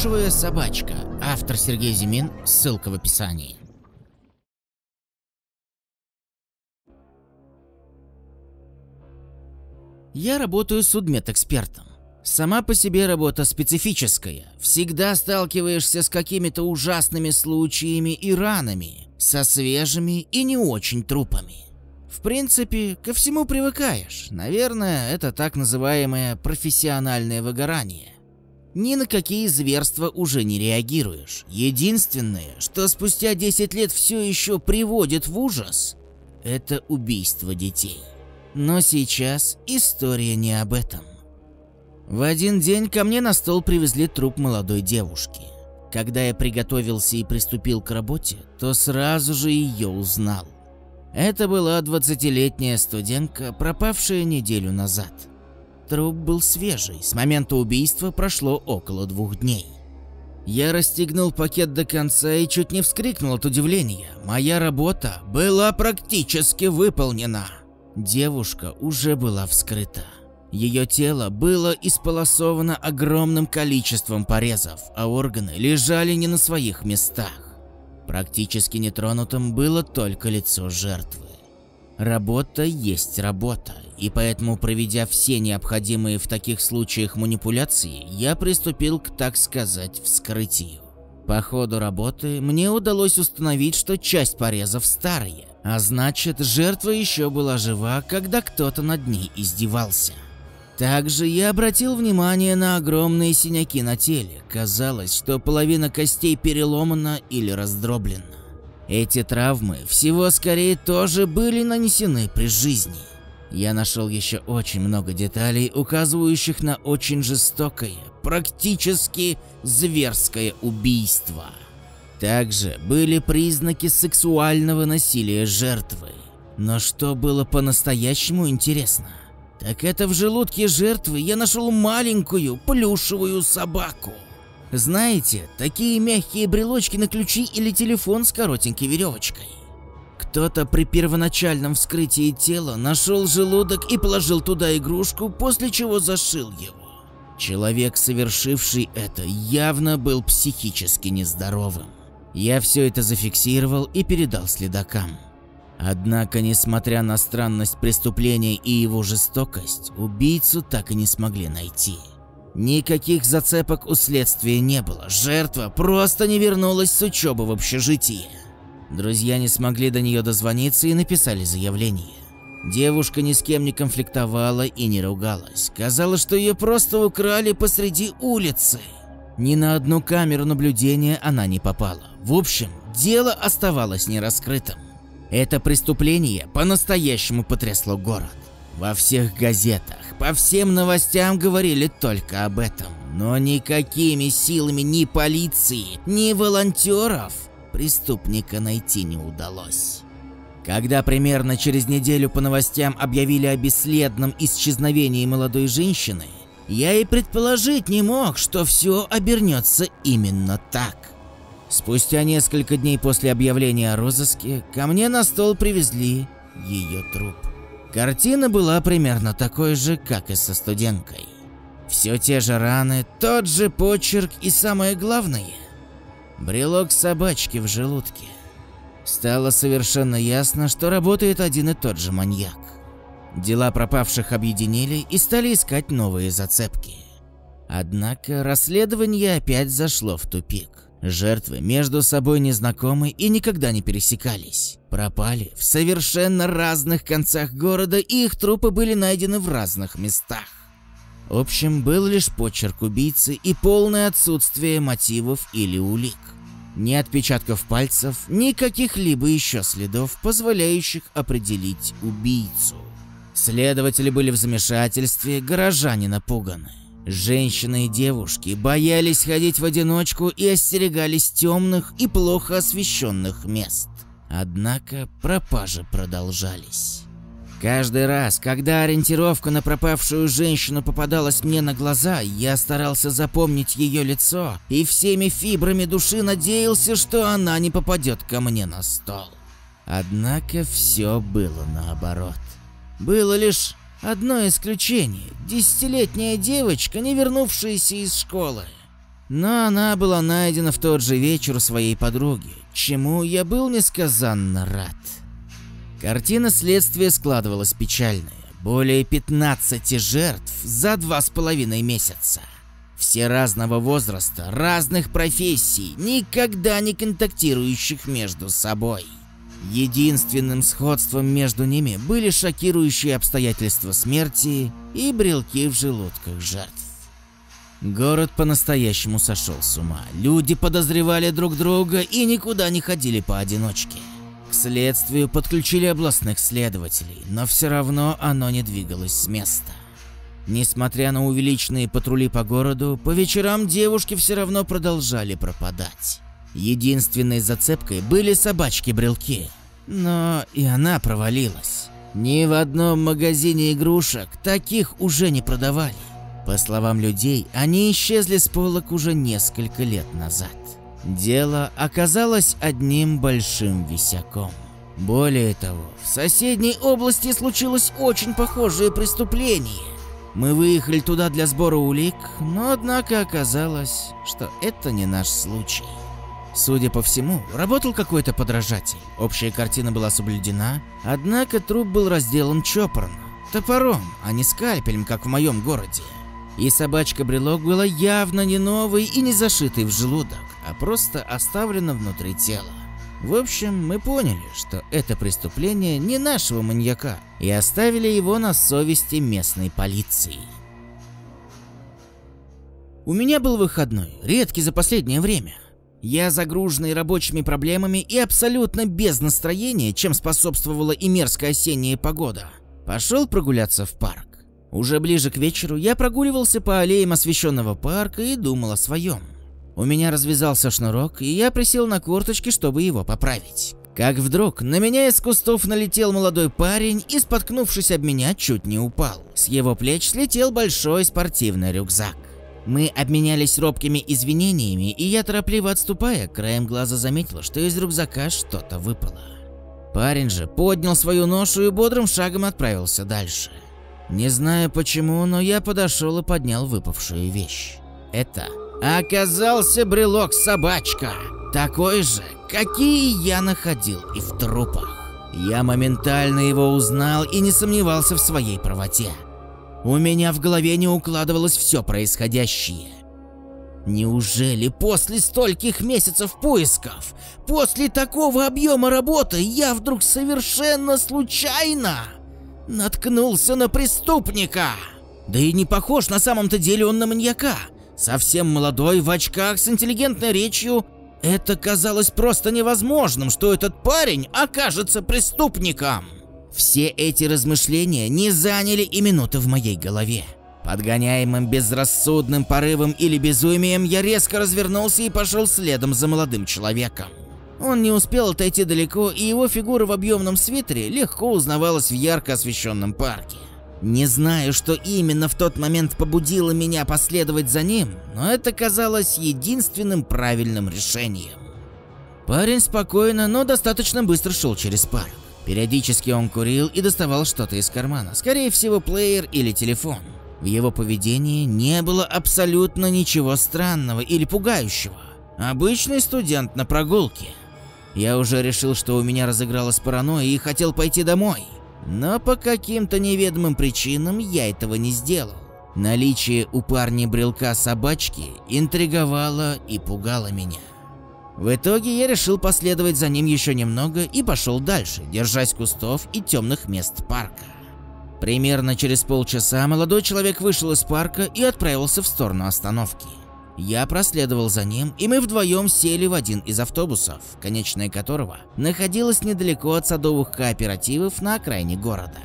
Плюшевая собачка. Автор Сергей Зимин. Ссылка в описании. Я работаю судмедэкспертом. Сама по себе работа специфическая. Всегда сталкиваешься с какими-то ужасными случаями и ранами, со свежими и не очень трупами. В принципе, ко всему привыкаешь. Наверное, это так называемое профессиональное выгорание. Ни на какие зверства уже не реагируешь. Единственное, что спустя 10 лет все еще приводит в ужас, это убийство детей. Но сейчас история не об этом. В один день ко мне на стол привезли труп молодой девушки. Когда я приготовился и приступил к работе, то сразу же ее узнал. Это была 20-летняя студентка, пропавшая неделю назад. Труп был свежий, с момента убийства прошло около двух дней. Я расстегнул пакет до конца и чуть не вскрикнул от удивления. Моя работа была практически выполнена. Девушка уже была вскрыта. Ее тело было исполосовано огромным количеством порезов, а органы лежали не на своих местах. Практически нетронутым было только лицо жертвы. Работа есть работа, и поэтому, проведя все необходимые в таких случаях манипуляции, я приступил к, так сказать, вскрытию. По ходу работы мне удалось установить, что часть порезов старые, а значит, жертва еще была жива, когда кто-то над ней издевался. Также я обратил внимание на огромные синяки на теле. Казалось, что половина костей переломана или раздроблена. Эти травмы всего скорее тоже были нанесены при жизни. Я нашел еще очень много деталей, указывающих на очень жестокое, практически зверское убийство. Также были признаки сексуального насилия жертвы. Но что было по-настоящему интересно, так это в желудке жертвы я нашел маленькую плюшевую собаку. Знаете, такие мягкие брелочки на ключи или телефон с коротенькой веревочкой. Кто-то при первоначальном вскрытии тела нашел желудок и положил туда игрушку, после чего зашил его. Человек, совершивший это, явно был психически нездоровым. Я все это зафиксировал и передал следакам. Однако, несмотря на странность преступления и его жестокость, убийцу так и не смогли найти. Никаких зацепок у следствия не было, жертва просто не вернулась с учебы в общежитие. Друзья не смогли до нее дозвониться и написали заявление. Девушка ни с кем не конфликтовала и не ругалась. Казалось, что ее просто украли посреди улицы. Ни на одну камеру наблюдения она не попала. В общем, дело оставалось нераскрытым. Это преступление по-настоящему потрясло город. Во всех газетах, по всем новостям говорили только об этом. Но никакими силами ни полиции, ни волонтеров преступника найти не удалось. Когда примерно через неделю по новостям объявили о бесследном исчезновении молодой женщины, я и предположить не мог, что все обернется именно так. Спустя несколько дней после объявления о розыске, ко мне на стол привезли ее труп. Картина была примерно такой же, как и со студенткой. Все те же раны, тот же почерк и самое главное – брелок собачки в желудке. Стало совершенно ясно, что работает один и тот же маньяк. Дела пропавших объединили и стали искать новые зацепки. Однако расследование опять зашло в тупик. Жертвы между собой незнакомы и никогда не пересекались. Пропали в совершенно разных концах города, и их трупы были найдены в разных местах. В общем, был лишь почерк убийцы и полное отсутствие мотивов или улик. Ни отпечатков пальцев, ни каких-либо еще следов, позволяющих определить убийцу. Следователи были в замешательстве, горожане напуганы. Женщины и девушки боялись ходить в одиночку и остерегались темных и плохо освещенных мест. Однако пропажи продолжались. Каждый раз, когда ориентировка на пропавшую женщину попадалась мне на глаза, я старался запомнить ее лицо и всеми фибрами души надеялся, что она не попадет ко мне на стол. Однако все было наоборот. Было лишь Одно исключение – десятилетняя девочка, не вернувшаяся из школы. но она была найдена в тот же вечер своей подруги, чему я был несказанно рад. Картина следствия складывалась печальная. Более 15 жертв за два с половиной месяца. Все разного возраста, разных профессий, никогда не контактирующих между собой. Единственным сходством между ними были шокирующие обстоятельства смерти и брелки в желудках жертв. Город по-настоящему сошел с ума. Люди подозревали друг друга и никуда не ходили поодиночке. К следствию подключили областных следователей, но все равно оно не двигалось с места. Несмотря на увеличенные патрули по городу, по вечерам девушки все равно продолжали пропадать. Единственной зацепкой были собачки-брелки, но и она провалилась. Ни в одном магазине игрушек таких уже не продавали. По словам людей, они исчезли с полок уже несколько лет назад. Дело оказалось одним большим висяком. Более того, в соседней области случилось очень похожее преступление. Мы выехали туда для сбора улик, но однако оказалось, что это не наш случай. Судя по всему, работал какой-то подражатель. Общая картина была соблюдена, однако труп был разделан чопорно, топором, а не скальпелем, как в моем городе. И собачка-брелок была явно не новой и не зашитой в желудок, а просто оставлена внутри тела. В общем, мы поняли, что это преступление не нашего маньяка, и оставили его на совести местной полиции. У меня был выходной, редкий за последнее время. Я загруженный рабочими проблемами и абсолютно без настроения, чем способствовала и мерзкая осенняя погода, пошел прогуляться в парк. Уже ближе к вечеру я прогуливался по аллеям освещенного парка и думал о своем. У меня развязался шнурок, и я присел на корточки, чтобы его поправить. Как вдруг на меня из кустов налетел молодой парень и, споткнувшись об меня, чуть не упал. С его плеч слетел большой спортивный рюкзак. Мы обменялись робкими извинениями, и я, торопливо отступая, краем глаза заметил, что из рюкзака что-то выпало. Парень же поднял свою ношу и бодрым шагом отправился дальше. Не знаю почему, но я подошел и поднял выпавшую вещь. Это оказался брелок-собачка. Такой же, какие я находил и в трупах. Я моментально его узнал и не сомневался в своей правоте. У меня в голове не укладывалось все происходящее. Неужели после стольких месяцев поисков, после такого объема работы, я вдруг совершенно случайно наткнулся на преступника. Да и не похож на самом-то деле он на маньяка. Совсем молодой, в очках, с интеллигентной речью. Это казалось просто невозможным, что этот парень окажется преступником. Все эти размышления не заняли и минуты в моей голове. Подгоняемым безрассудным порывом или безумием, я резко развернулся и пошел следом за молодым человеком. Он не успел отойти далеко, и его фигура в объемном свитере легко узнавалась в ярко освещенном парке. Не знаю, что именно в тот момент побудило меня последовать за ним, но это казалось единственным правильным решением. Парень спокойно, но достаточно быстро шел через парк. Периодически он курил и доставал что-то из кармана, скорее всего плеер или телефон. В его поведении не было абсолютно ничего странного или пугающего. Обычный студент на прогулке. Я уже решил, что у меня разыгралась паранойя и хотел пойти домой. Но по каким-то неведомым причинам я этого не сделал. Наличие у парня брелка собачки интриговало и пугало меня. В итоге я решил последовать за ним еще немного и пошел дальше, держась кустов и темных мест парка. Примерно через полчаса молодой человек вышел из парка и отправился в сторону остановки. Я проследовал за ним, и мы вдвоем сели в один из автобусов, конечная которого находилась недалеко от садовых кооперативов на окраине города.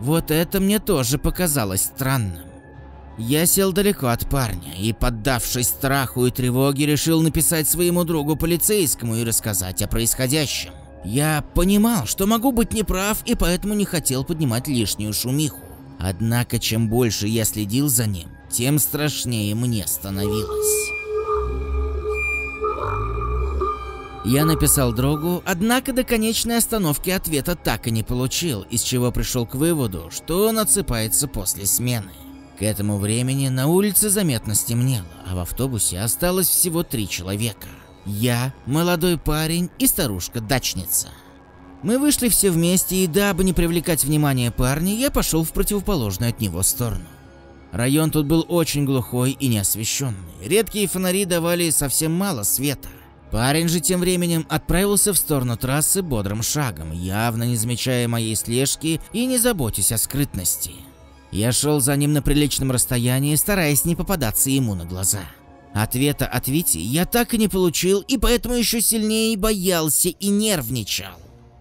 Вот это мне тоже показалось странным. Я сел далеко от парня и, поддавшись страху и тревоге, решил написать своему другу полицейскому и рассказать о происходящем. Я понимал, что могу быть неправ и поэтому не хотел поднимать лишнюю шумиху. Однако, чем больше я следил за ним, тем страшнее мне становилось. Я написал другу, однако до конечной остановки ответа так и не получил, из чего пришел к выводу, что он отсыпается после смены. К этому времени на улице заметно стемнело, а в автобусе осталось всего три человека. Я, молодой парень и старушка-дачница. Мы вышли все вместе, и дабы не привлекать внимание парня, я пошел в противоположную от него сторону. Район тут был очень глухой и неосвещенный. Редкие фонари давали совсем мало света. Парень же тем временем отправился в сторону трассы бодрым шагом, явно не замечая моей слежки и не заботясь о скрытности. Я шел за ним на приличном расстоянии, стараясь не попадаться ему на глаза. Ответа от Вити я так и не получил, и поэтому еще сильнее боялся и нервничал.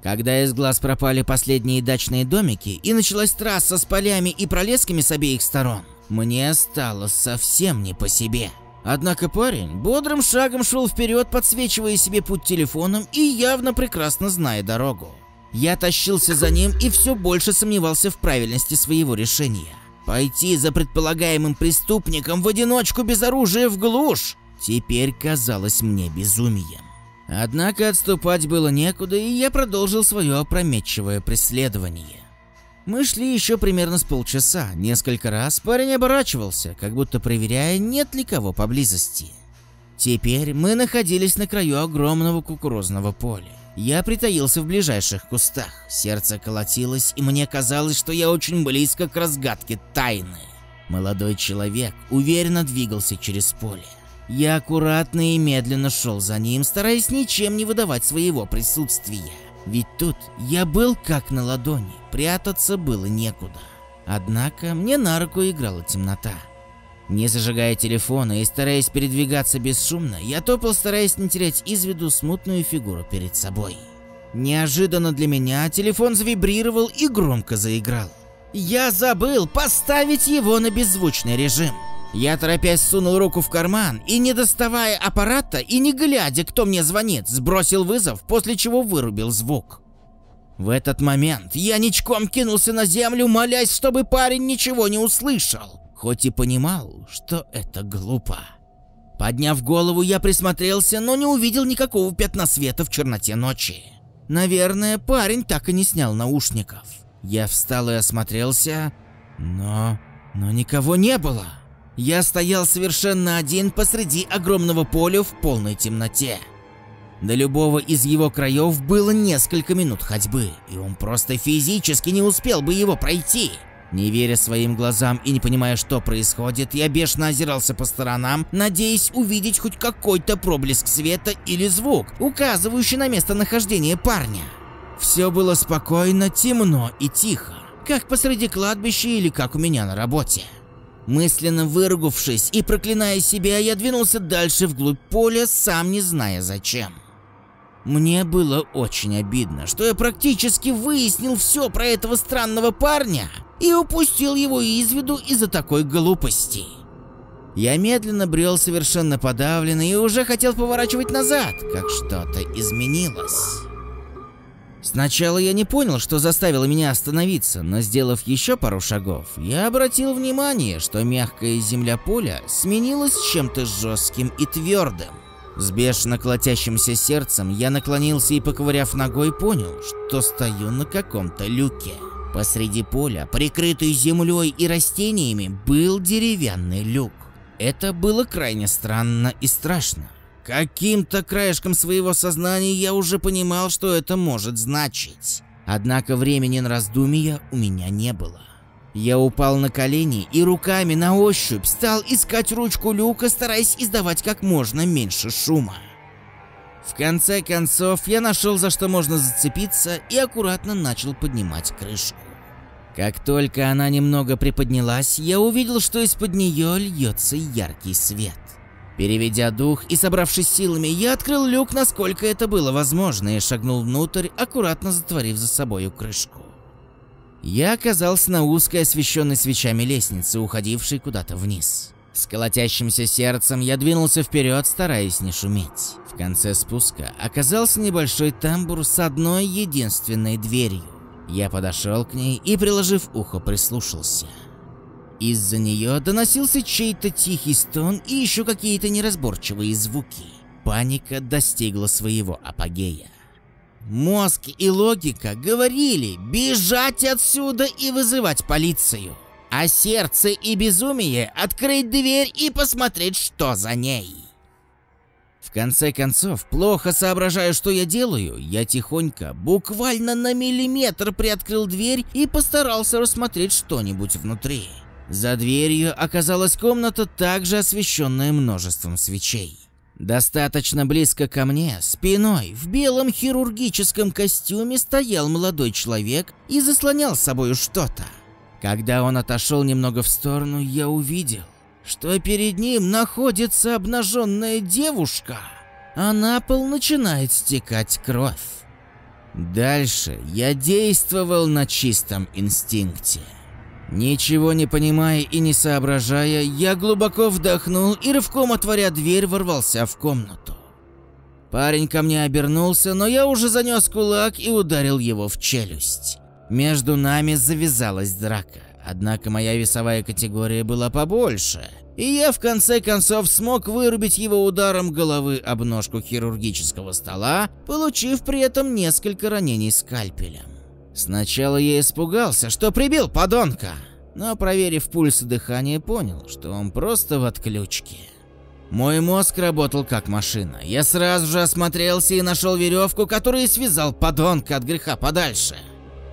Когда из глаз пропали последние дачные домики и началась трасса с полями и пролесками с обеих сторон, мне стало совсем не по себе. Однако парень бодрым шагом шел вперед, подсвечивая себе путь телефоном и явно прекрасно зная дорогу. Я тащился за ним и все больше сомневался в правильности своего решения. Пойти за предполагаемым преступником в одиночку без оружия в глушь теперь казалось мне безумием. Однако отступать было некуда, и я продолжил свое опрометчивое преследование. Мы шли еще примерно с полчаса. Несколько раз парень оборачивался, как будто проверяя, нет ли кого поблизости. Теперь мы находились на краю огромного кукурузного поля. Я притаился в ближайших кустах. Сердце колотилось, и мне казалось, что я очень близко к разгадке тайны. Молодой человек уверенно двигался через поле. Я аккуратно и медленно шел за ним, стараясь ничем не выдавать своего присутствия. Ведь тут я был как на ладони, прятаться было некуда. Однако мне на руку играла темнота. Не зажигая телефона и стараясь передвигаться бесшумно, я топал, стараясь не терять из виду смутную фигуру перед собой. Неожиданно для меня телефон завибрировал и громко заиграл. Я забыл поставить его на беззвучный режим. Я торопясь сунул руку в карман и, не доставая аппарата и не глядя, кто мне звонит, сбросил вызов, после чего вырубил звук. В этот момент я ничком кинулся на землю, молясь, чтобы парень ничего не услышал, хоть и понимал, что это глупо. Подняв голову, я присмотрелся, но не увидел никакого пятна света в черноте ночи. Наверное, парень так и не снял наушников. Я встал и осмотрелся, но... но никого не было. Я стоял совершенно один посреди огромного поля в полной темноте. До любого из его краев было несколько минут ходьбы, и он просто физически не успел бы его пройти. Не веря своим глазам и не понимая, что происходит, я бешено озирался по сторонам, надеясь увидеть хоть какой-то проблеск света или звук, указывающий на местонахождение парня. Все было спокойно, темно и тихо, как посреди кладбища или как у меня на работе. Мысленно выругавшись и проклиная себя, я двинулся дальше вглубь поля, сам не зная зачем. Мне было очень обидно, что я практически выяснил все про этого странного парня и упустил его из виду из-за такой глупости. Я медленно брел совершенно подавленный и уже хотел поворачивать назад, как что-то изменилось. Сначала я не понял, что заставило меня остановиться, но сделав еще пару шагов, я обратил внимание, что мягкая земля поля сменилась чем-то жестким и твердым. С бешено колотящимся сердцем я наклонился и, поковыряв ногой, понял, что стою на каком-то люке. Посреди поля, прикрытый землей и растениями, был деревянный люк. Это было крайне странно и страшно. Каким-то краешком своего сознания я уже понимал, что это может значить. Однако времени на раздумья у меня не было. Я упал на колени и руками на ощупь стал искать ручку люка, стараясь издавать как можно меньше шума. В конце концов, я нашел за что можно зацепиться и аккуратно начал поднимать крышку. Как только она немного приподнялась, я увидел, что из-под нее льется яркий свет. Переведя дух и собравшись силами, я открыл люк, насколько это было возможно, и шагнул внутрь, аккуратно затворив за собою крышку. Я оказался на узкой, освещенной свечами лестнице, уходившей куда-то вниз. С колотящимся сердцем я двинулся вперед, стараясь не шуметь. В конце спуска оказался небольшой тамбур с одной единственной дверью. Я подошел к ней и, приложив ухо, прислушался. Из-за нее доносился чей-то тихий стон и еще какие-то неразборчивые звуки. Паника достигла своего апогея. Мозг и логика говорили бежать отсюда и вызывать полицию. а сердце и безумие открыть дверь и посмотреть, что за ней. В конце концов, плохо соображая, что я делаю, я тихонько, буквально на миллиметр приоткрыл дверь и постарался рассмотреть что-нибудь внутри. За дверью оказалась комната, также освещенная множеством свечей. Достаточно близко ко мне, спиной, в белом хирургическом костюме стоял молодой человек и заслонял с собою что-то. Когда он отошел немного в сторону, я увидел, что перед ним находится обнаженная девушка, а на пол начинает стекать кровь. Дальше я действовал на чистом инстинкте. Ничего не понимая и не соображая, я глубоко вдохнул и рывком отворя дверь ворвался в комнату. Парень ко мне обернулся, но я уже занес кулак и ударил его в челюсть. Между нами завязалась драка, однако моя весовая категория была побольше, и я в конце концов смог вырубить его ударом головы об ножку хирургического стола, получив при этом несколько ранений скальпелем. Сначала я испугался, что прибил подонка, но проверив пульс и дыхание, понял, что он просто в отключке. Мой мозг работал как машина. Я сразу же осмотрелся и нашел веревку, которая связал подонка от греха подальше.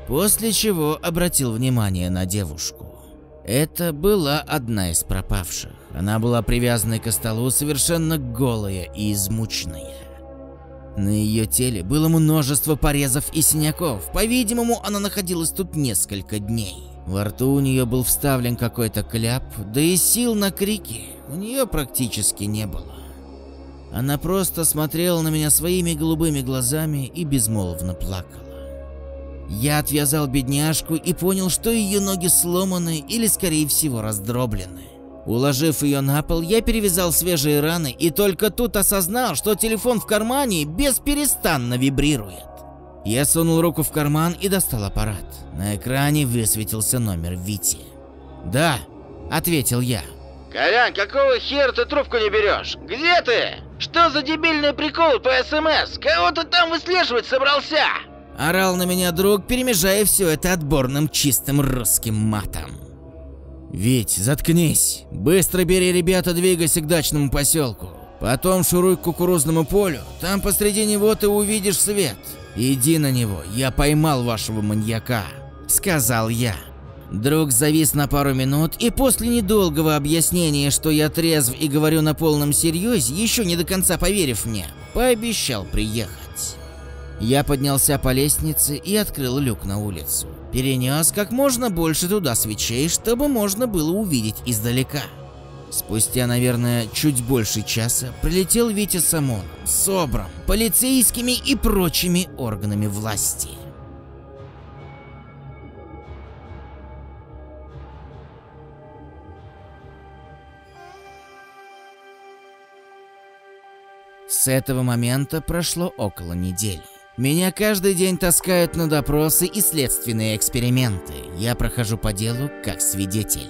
После чего обратил внимание на девушку. Это была одна из пропавших. Она была привязана к столу, совершенно голая и измученная. На ее теле было множество порезов и синяков. По-видимому, она находилась тут несколько дней. Во рту у нее был вставлен какой-то кляп, да и сил на крики у нее практически не было. Она просто смотрела на меня своими голубыми глазами и безмолвно плакала. Я отвязал бедняжку и понял, что ее ноги сломаны или, скорее всего, раздроблены. Уложив ее на пол, я перевязал свежие раны и только тут осознал, что телефон в кармане бесперестанно вибрирует. Я сунул руку в карман и достал аппарат. На экране высветился номер Вити. «Да», — ответил я. «Колян, какого хера ты трубку не берешь? Где ты? Что за дебильный прикол по СМС? Кого ты там выслеживать собрался?» Орал на меня друг, перемежая все это отборным чистым русским матом. «Вить, заткнись. Быстро бери ребята, двигайся к дачному поселку. Потом шуруй к кукурузному полю. Там посреди него ты увидишь свет. Иди на него, я поймал вашего маньяка», — сказал я. Друг завис на пару минут и после недолгого объяснения, что я трезв и говорю на полном серьезе, еще не до конца поверив мне, пообещал приехать. Я поднялся по лестнице и открыл люк на улицу. Перенес как можно больше туда свечей, чтобы можно было увидеть издалека. Спустя, наверное, чуть больше часа прилетел Витя с ОМОНом, СОБРом, полицейскими и прочими органами власти. С этого момента прошло около недели. Меня каждый день таскают на допросы и следственные эксперименты. Я прохожу по делу как свидетель.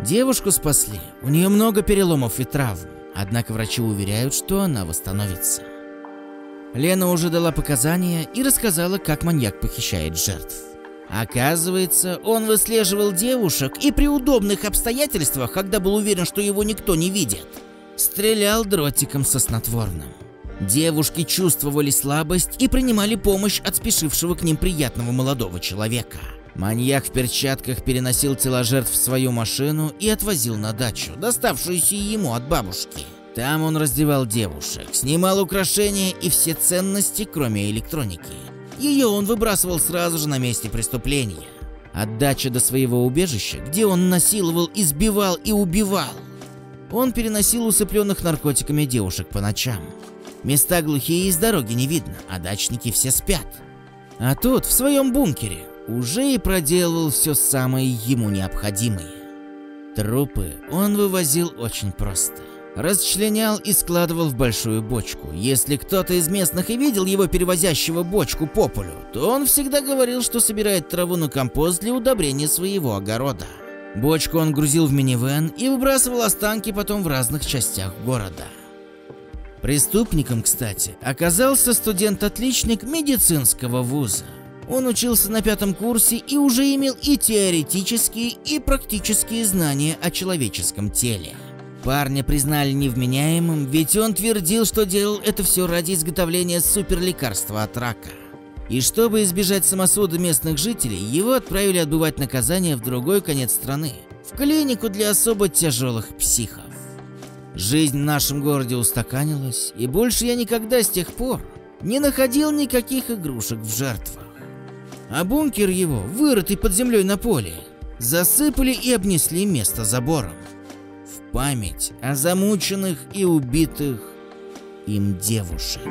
Девушку спасли, у нее много переломов и травм, однако врачи уверяют, что она восстановится. Лена уже дала показания и рассказала, как маньяк похищает жертв. Оказывается, он выслеживал девушек и при удобных обстоятельствах, когда был уверен, что его никто не видит, стрелял дротиком со снотворным. Девушки чувствовали слабость и принимали помощь от спешившего к ним приятного молодого человека. Маньяк в перчатках переносил тела жертв в свою машину и отвозил на дачу, доставшуюся ему от бабушки. Там он раздевал девушек, снимал украшения и все ценности, кроме электроники. Ее он выбрасывал сразу же на месте преступления. От дачи до своего убежища, где он насиловал, избивал и убивал. Он переносил усыпленных наркотиками девушек по ночам. Места глухие, из дороги не видно, а дачники все спят. А тут, в своем бункере, уже и проделывал все самое ему необходимое. Трупы он вывозил очень просто. Расчленял и складывал в большую бочку. Если кто-то из местных и видел его перевозящего бочку по полю, то он всегда говорил, что собирает траву на компост для удобрения своего огорода. Бочку он грузил в минивэн и выбрасывал останки потом в разных частях города. Преступником, кстати, оказался студент-отличник медицинского вуза. Он учился на пятом курсе и уже имел и теоретические, и практические знания о человеческом теле. Парня признали невменяемым, ведь он твердил, что делал это все ради изготовления суперлекарства от рака. И чтобы избежать самосуда местных жителей, его отправили отбывать наказание в другой конец страны, в клинику для особо тяжелых психов. Жизнь в нашем городе устаканилась, и больше я никогда с тех пор не находил никаких игрушек в жертвах. А бункер его, вырытый под землей на поле, засыпали и обнесли место забором. В память о замученных и убитых им девушек.